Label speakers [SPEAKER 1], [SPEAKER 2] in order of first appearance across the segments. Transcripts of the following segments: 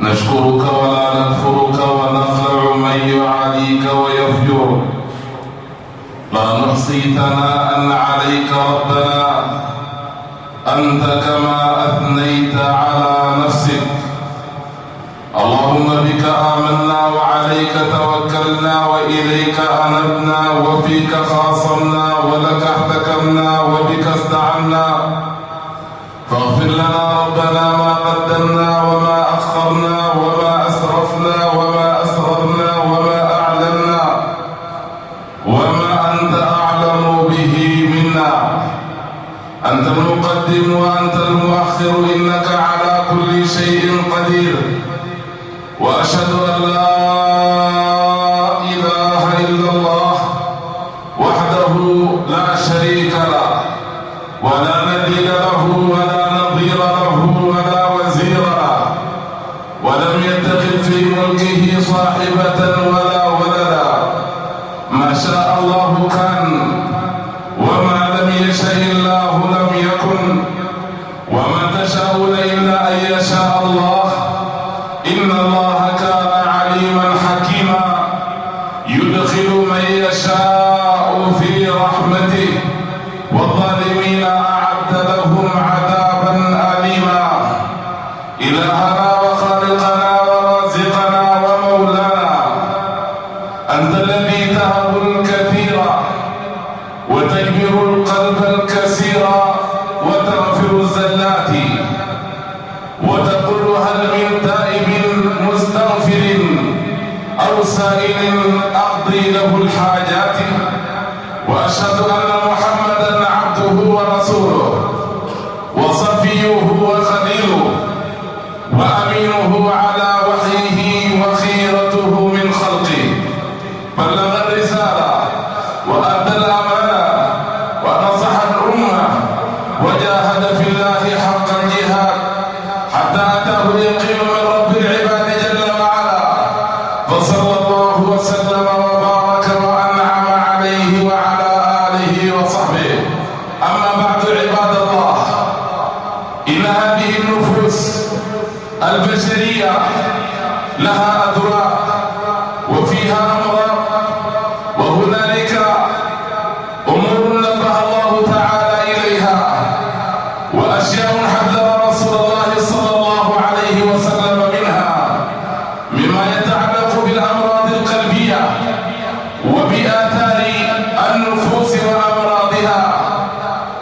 [SPEAKER 1] نشكرك ولا نكفرك ونخلع من يعاديك ويفجرك. لا نحصي ثناء عليك ربنا. أنت كما أثنيت على نفسك. اللهم بك آمنا وعليك توكلنا وإليك أنبنا وفيك خاصمنا ولك احتكمنا وبك استعنا. فاغفر لنا ربنا ما قدمنا وما وما أسرفنا وما أسررنا وما أعلنا وما أنت أعلم به منا. أنت المقدم وأنت المؤخر إنك على كل شيء قدير. وأشهد أن لا سائل أقضي له الحاجات وأشهد أن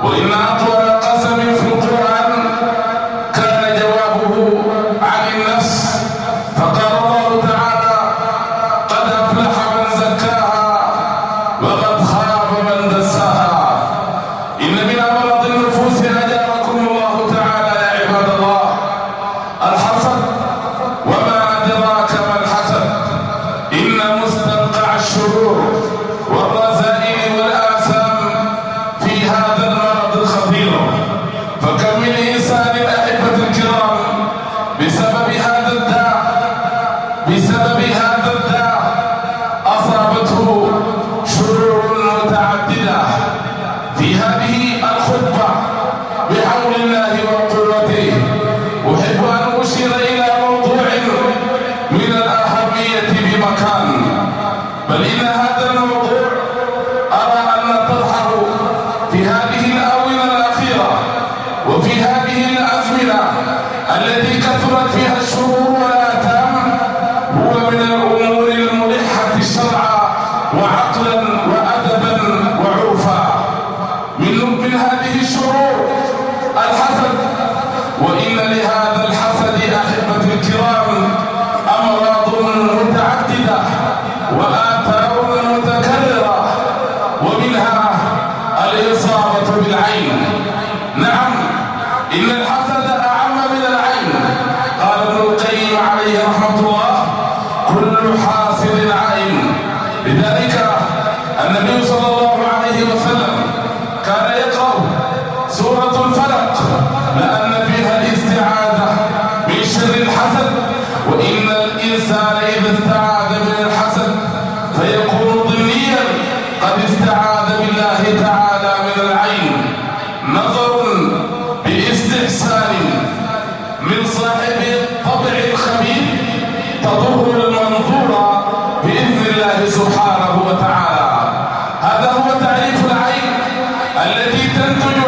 [SPEAKER 1] وإلا التي تنتج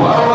[SPEAKER 1] Wow.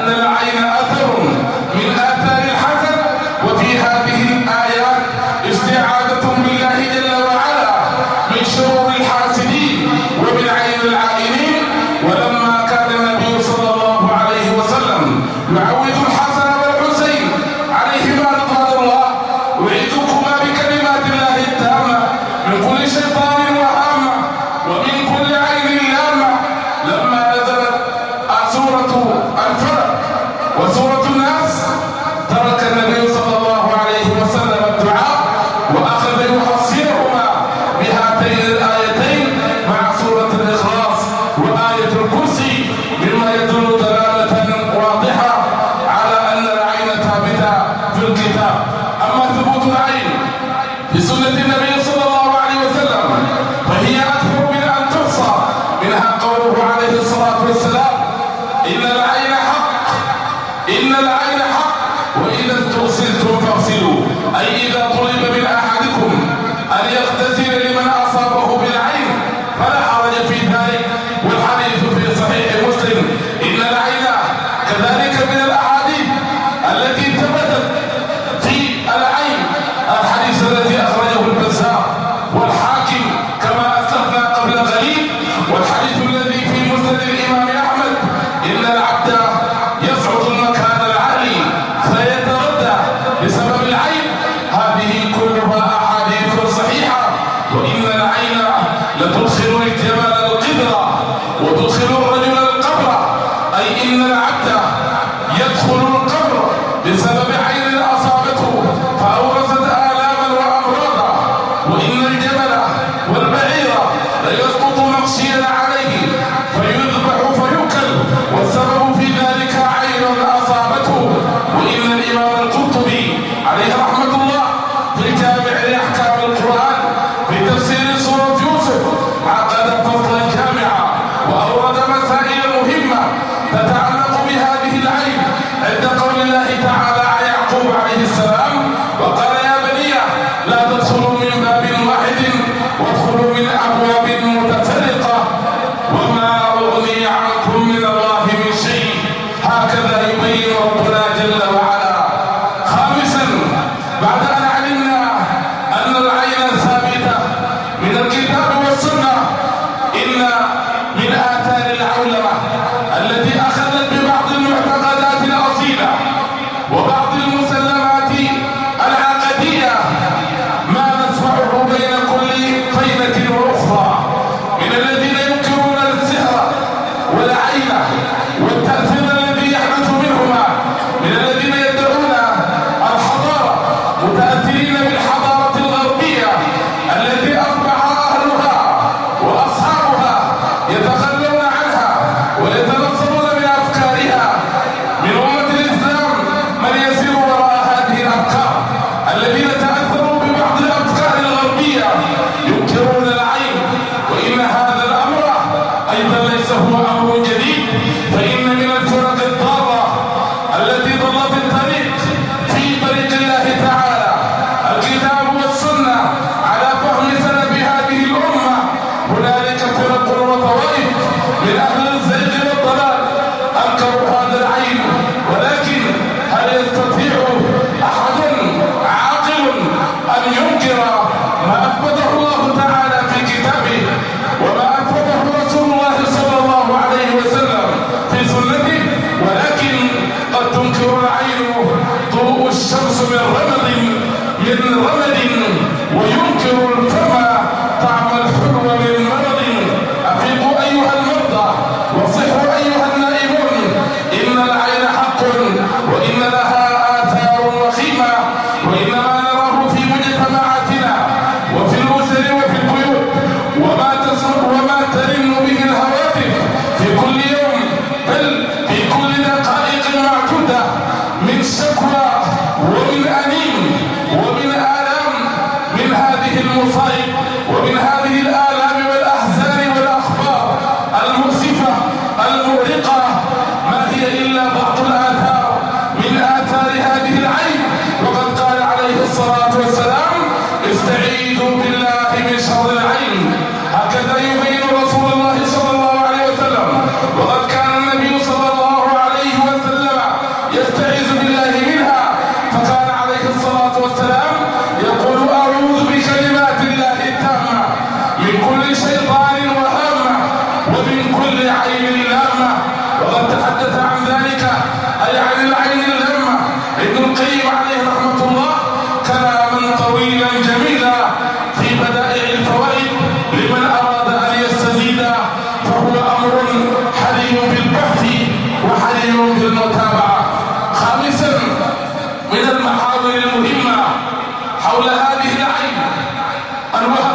[SPEAKER 1] من شكوى ومن أنين 아,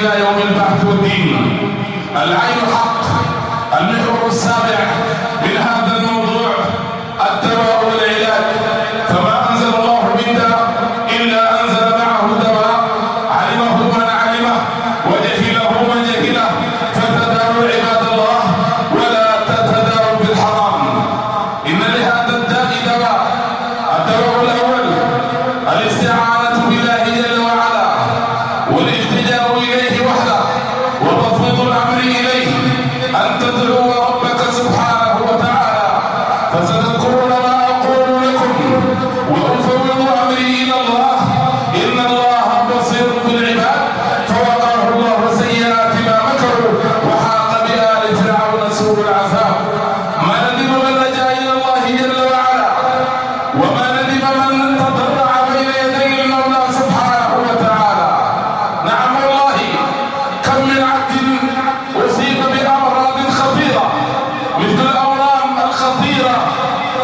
[SPEAKER 1] إلى يوم البعث والدين. العين حق المحور السابع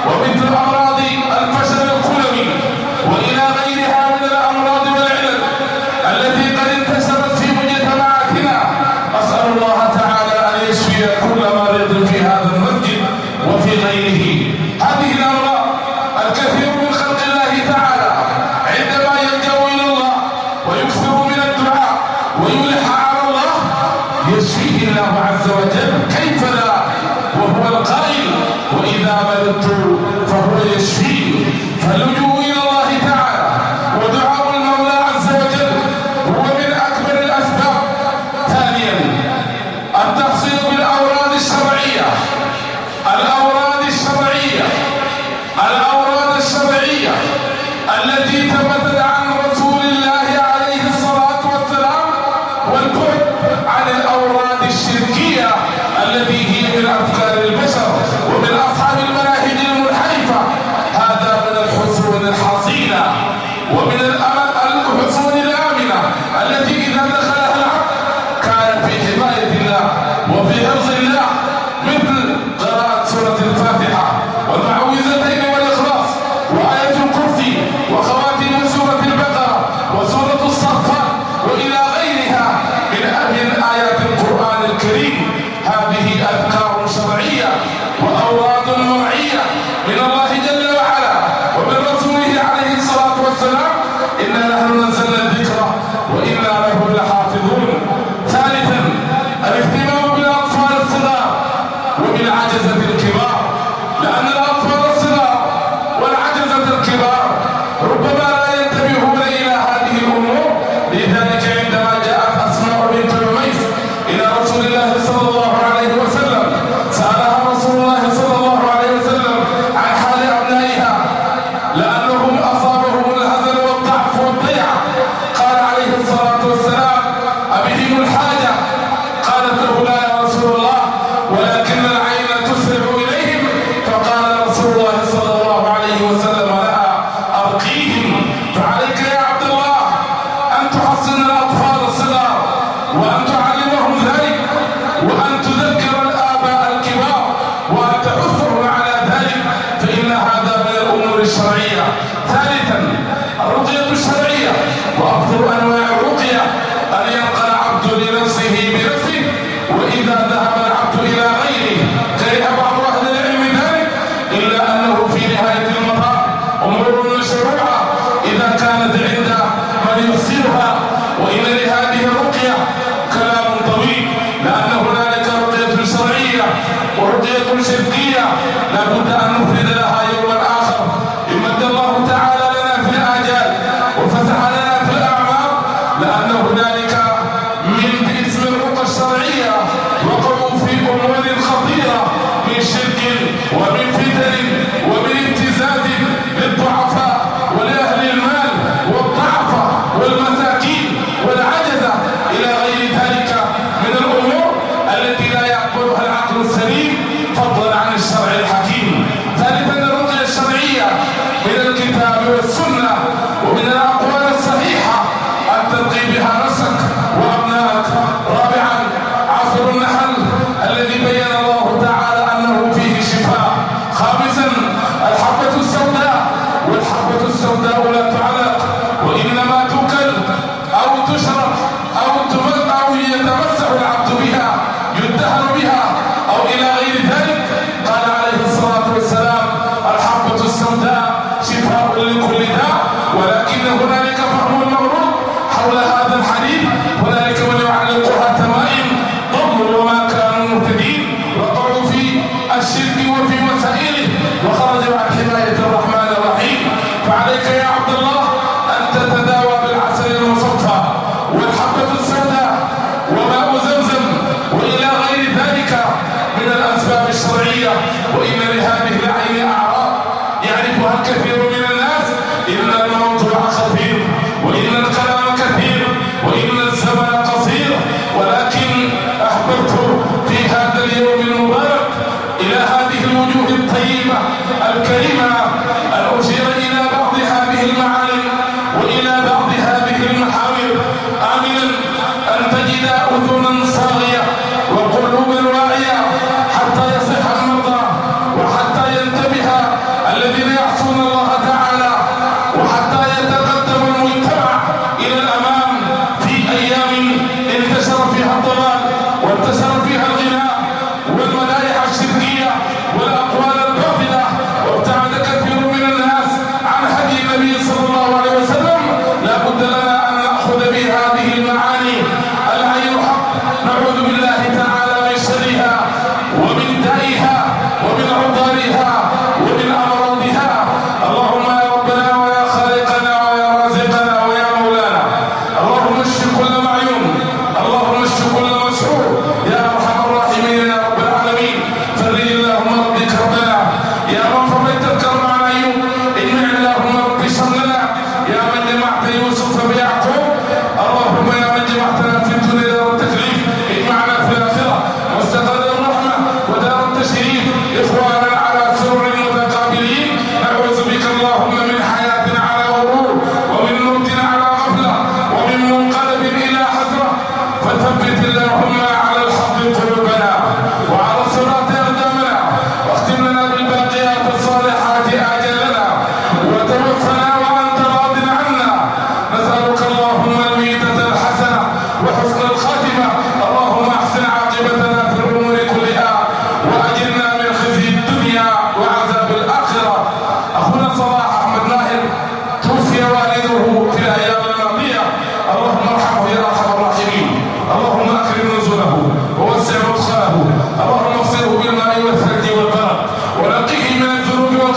[SPEAKER 1] What وفي أرض الله Rasulullah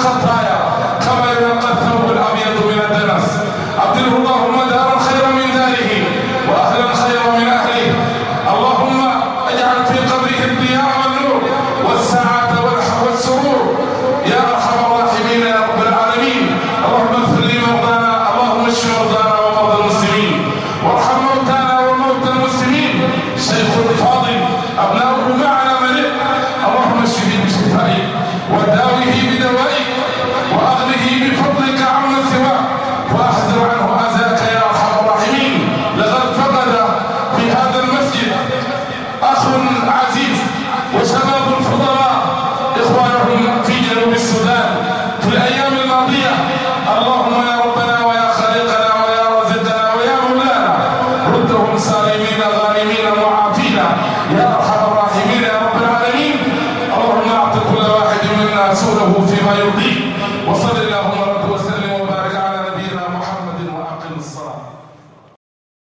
[SPEAKER 1] atrás.